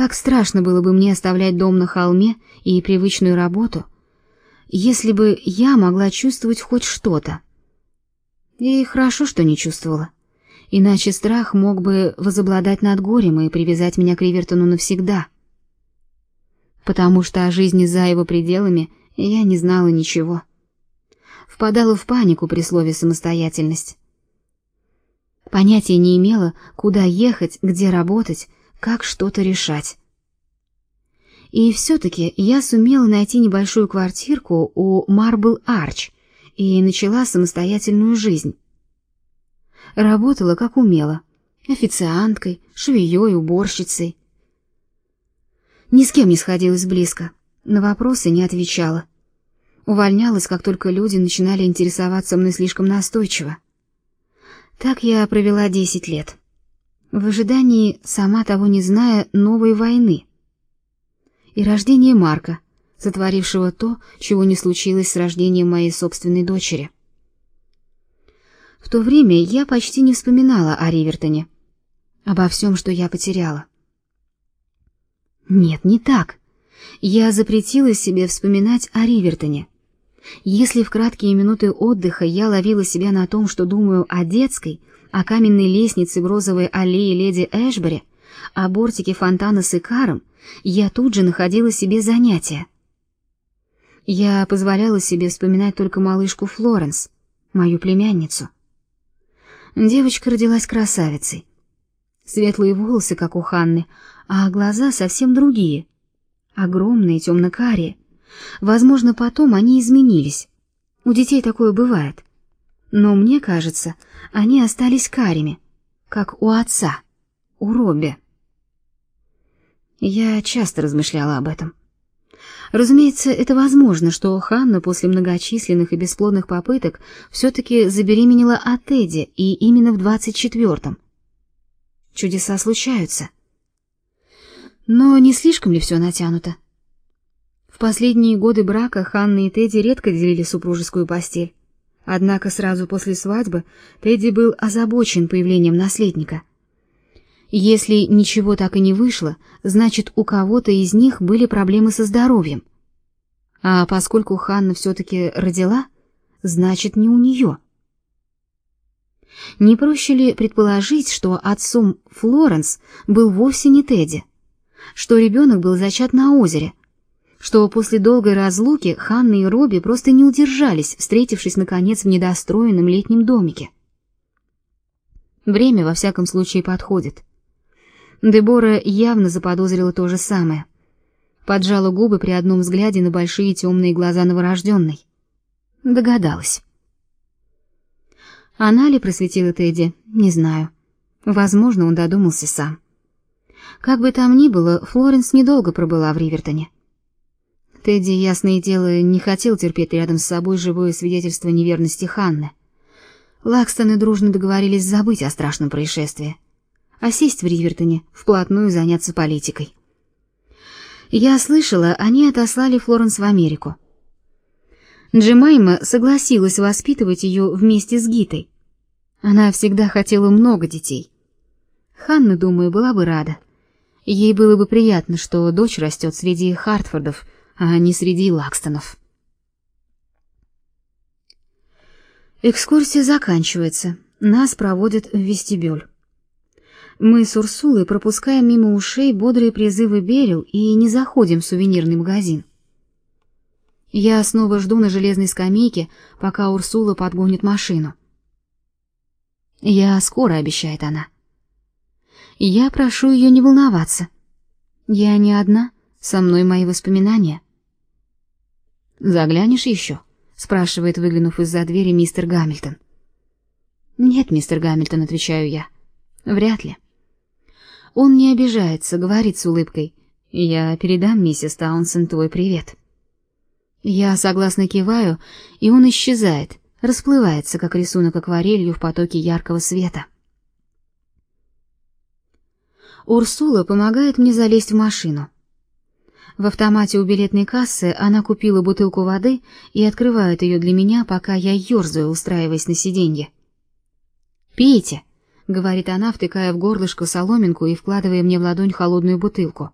Как страшно было бы мне оставлять дом на холме и привычную работу, если бы я могла чувствовать хоть что-то. И хорошо, что не чувствовала. Иначе страх мог бы возобладать над горем и привязать меня к Ривертону навсегда. Потому что о жизни за его пределами я не знала ничего. Впадала в панику при слове самостоятельность. Понятия не имела, куда ехать, где работать, как что-то решать. И все-таки я сумела найти небольшую квартирку у Марбл Арч и начала самостоятельную жизнь. Работала как умела, официанткой, швеей, уборщицей. Ни с кем не сходилась близко, на вопросы не отвечала. Увольнялась, как только люди начинали интересоваться мной слишком настойчиво. Так я провела десять лет. В ожидании, сама того не зная, новой войны. И рождения Марка, сотворившего то, чего не случилось с рождением моей собственной дочери. В то время я почти не вспоминала о Ривертоне, обо всем, что я потеряла. Нет, не так. Я запретила себе вспоминать о Ривертоне. Если в краткие минуты отдыха я ловила себя на том, что думаю о детской, о каменной лестнице в розовой аллее леди Эшбери, о бортике фонтана с икаром, я тут же находила себе занятия. Я позволяла себе вспоминать только малышку Флоренс, мою племянницу. Девочка родилась красавицей. Светлые волосы, как у Ханны, а глаза совсем другие, огромные, темно-карие. Возможно, потом они изменились. У детей такое бывает. Но мне кажется, они остались карими, как у отца, у Робби. Я часто размышляла об этом. Разумеется, это возможно, что Ханна после многочисленных и бесплодных попыток все-таки забеременела от Эдди, и именно в двадцать четвертом. Чудеса случаются. Но не слишком ли все натянуто? В последние годы брака Ханна и Тедди редко делили супружескую постель. Однако сразу после свадьбы Тедди был озабочен появлением наследника. Если ничего так и не вышло, значит, у кого-то из них были проблемы со здоровьем. А поскольку Ханна все-таки родила, значит, не у нее. Не проще ли предположить, что отцом Флоренс был вовсе не Тедди, что ребенок был зачат на озере, что после долгой разлуки Ханна и Робби просто не удержались, встретившись наконец в недостроенном летнем домике. Время во всяком случае подходит. Дебора явно заподозрила то же самое. Поджала губы при одном взгляде на большие темные глаза новорожденной. Догадалась. Она ли просветила Тедди, не знаю. Возможно, он додумался сам. Как бы там ни было, Флоренс недолго пробыла в Ривертоне. Тедди, ясное дело, не хотел терпеть рядом с собой живое свидетельство неверности Ханны. Лакстоны дружно договорились забыть о страшном происшествии, а сесть в Ривертоне, вплотную заняться политикой. Я слышала, они отослали Флоренс в Америку. Джемайма согласилась воспитывать ее вместе с Гитой. Она всегда хотела много детей. Ханна, думаю, была бы рада. Ей было бы приятно, что дочь растет среди Хартфордов — а не среди Лакстонов. Экскурсия заканчивается. Нас проводят в вестибюль. Мы с Урсулой пропускаем мимо ушей бодрые призывы Берил и не заходим в сувенирный магазин. Я снова жду на железной скамейке, пока Урсула подгонит машину. Я скоро, обещает она. Я прошу ее не волноваться. Я не одна, со мной мои воспоминания. Заглянешь еще?» — спрашивает, выглянув из-за двери мистер Гамильтон. «Нет, мистер Гамильтон», — отвечаю я. «Вряд ли». Он не обижается, говорит с улыбкой. «Я передам миссис Таунсен твой привет». Я согласно киваю, и он исчезает, расплывается, как рисунок акварелью в потоке яркого света. Урсула помогает мне залезть в машину. В автомате у билетной кассы она купила бутылку воды и открывает ее для меня, пока я ерзаю, устраиваясь на сиденье. «Пейте», — говорит она, втыкая в горлышко соломинку и вкладывая мне в ладонь холодную бутылку.